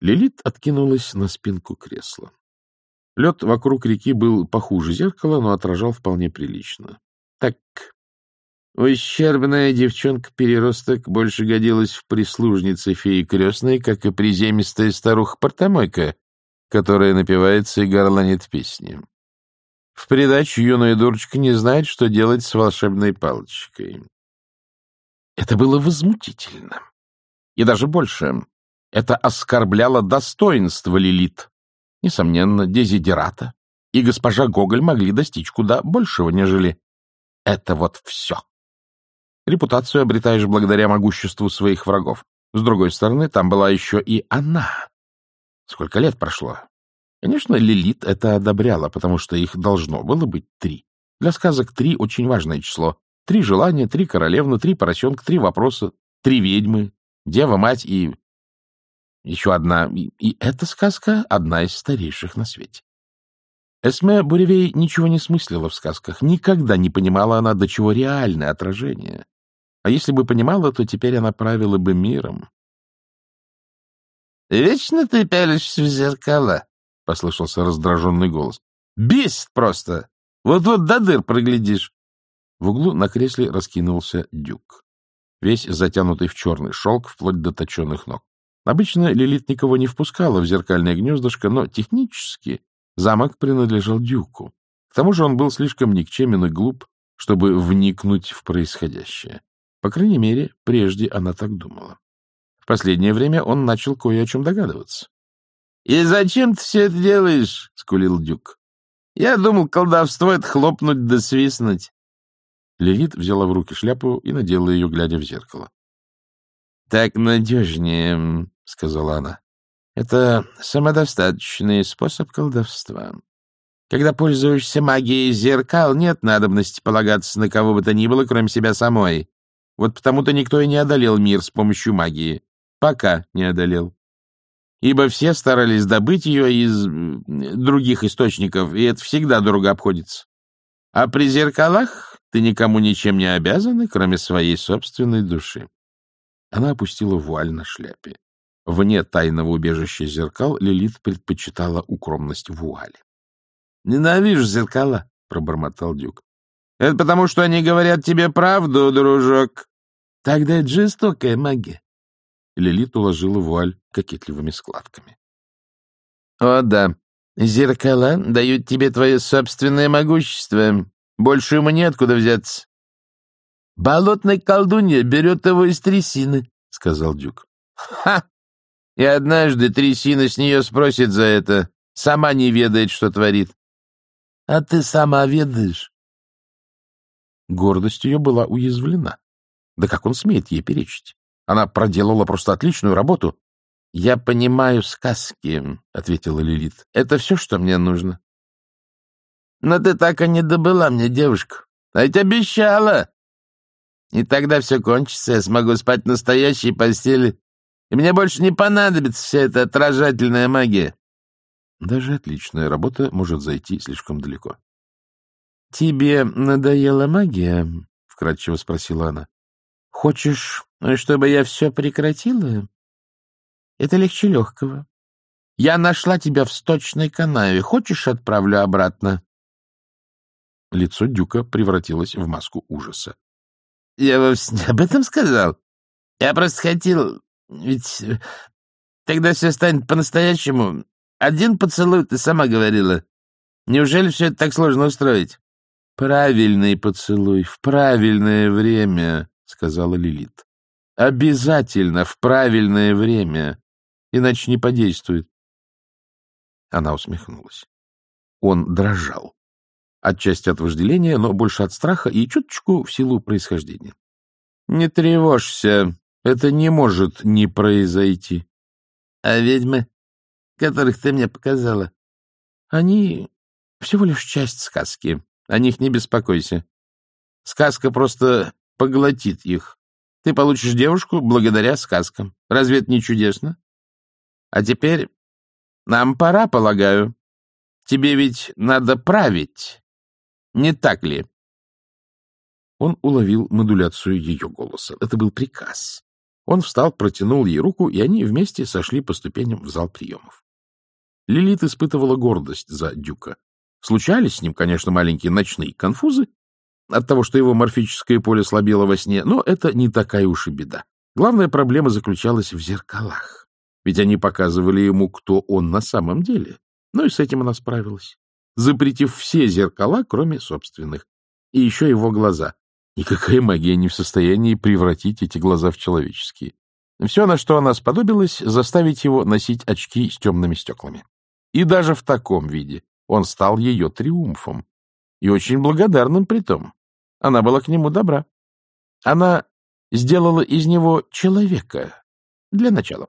Лилит откинулась на спинку кресла. Лед вокруг реки был похуже зеркала, но отражал вполне прилично. Так, ущербная девчонка-переросток больше годилась в прислужнице феи крестной, как и приземистая старуха-портомойка, которая напивается и горланит песни. В придачу юная дурочка не знает, что делать с волшебной палочкой. Это было возмутительно. И даже больше. Это оскорбляло достоинство Лилит. Несомненно, дезидерата и госпожа Гоголь могли достичь куда большего, нежели это вот все. Репутацию обретаешь благодаря могуществу своих врагов. С другой стороны, там была еще и она. Сколько лет прошло? Конечно, Лилит это одобряла, потому что их должно было быть три. Для сказок три — очень важное число. Три желания, три королевны, три поросенка, три вопроса, три ведьмы, дева-мать и еще одна, и, и эта сказка одна из старейших на свете. Эсме Буревей ничего не смыслила в сказках, никогда не понимала она, до чего реальное отражение. А если бы понимала, то теперь она правила бы миром. — Вечно ты пялишься в зеркала, — послышался раздраженный голос. — Бесит просто! Вот-вот до дыр проглядишь. В углу на кресле раскинулся дюк, весь затянутый в черный шелк, вплоть до точенных ног. Обычно Лилит никого не впускала в зеркальное гнездышко, но технически замок принадлежал Дюку. К тому же он был слишком никчемен и глуп, чтобы вникнуть в происходящее. По крайней мере, прежде она так думала. В последнее время он начал кое о чем догадываться. — И зачем ты все это делаешь? — скулил Дюк. — Я думал, колдовство — это хлопнуть да свистнуть. Лилит взяла в руки шляпу и надела ее, глядя в зеркало. — Так надежнее, — сказала она. — Это самодостаточный способ колдовства. Когда пользуешься магией зеркал, нет надобности полагаться на кого бы то ни было, кроме себя самой. Вот потому-то никто и не одолел мир с помощью магии. Пока не одолел. Ибо все старались добыть ее из других источников, и это всегда дорого обходится. А при зеркалах ты никому ничем не обязана, кроме своей собственной души. Она опустила вуаль на шляпе. Вне тайного убежища зеркал Лилит предпочитала укромность вуали. — Ненавижу зеркала, — пробормотал Дюк. — Это потому, что они говорят тебе правду, дружок. — Тогда это жестокая магия. Лилит уложила вуаль кокетливыми складками. — О, да. Зеркала дают тебе твое собственное могущество. Больше ему неоткуда взяться. — Болотная колдунья берет его из трясины, — сказал Дюк. — Ха! И однажды трясина с нее спросит за это. Сама не ведает, что творит. — А ты сама ведаешь. Гордость ее была уязвлена. Да как он смеет ей перечить? Она проделала просто отличную работу. — Я понимаю сказки, — ответила Лилит. — Это все, что мне нужно. — Но ты так и не добыла мне девушку. А ведь обещала. И тогда все кончится, я смогу спать в настоящей постели и мне больше не понадобится вся эта отражательная магия. Даже отличная работа может зайти слишком далеко. — Тебе надоела магия? — вкратчиво спросила она. — Хочешь, чтобы я все прекратила? Это легче легкого. Я нашла тебя в сточной канаве. Хочешь, отправлю обратно? Лицо Дюка превратилось в маску ужаса. — Я вовсе не об этом сказал. Я просто хотел ведь э, тогда все станет по-настоящему. Один поцелуй, ты сама говорила. Неужели все это так сложно устроить? — Правильный поцелуй в правильное время, — сказала Лилит. — Обязательно в правильное время, иначе не подействует. Она усмехнулась. Он дрожал. Отчасти от вожделения, но больше от страха и чуточку в силу происхождения. — Не тревожься, это не может не произойти. — А ведьмы, которых ты мне показала? — Они всего лишь часть сказки. О них не беспокойся. Сказка просто поглотит их. Ты получишь девушку благодаря сказкам. Разве это не чудесно? А теперь нам пора, полагаю. Тебе ведь надо править, не так ли? Он уловил модуляцию ее голоса. Это был приказ. Он встал, протянул ей руку, и они вместе сошли по ступеням в зал приемов. Лилит испытывала гордость за Дюка. Случались с ним, конечно, маленькие ночные конфузы от того, что его морфическое поле слабело во сне, но это не такая уж и беда. Главная проблема заключалась в зеркалах, ведь они показывали ему, кто он на самом деле. Ну и с этим она справилась, запретив все зеркала, кроме собственных, и еще его глаза. Никакая магия не в состоянии превратить эти глаза в человеческие. Все, на что она сподобилась, заставить его носить очки с темными стеклами. И даже в таком виде он стал ее триумфом. И очень благодарным при том. Она была к нему добра. Она сделала из него человека для начала.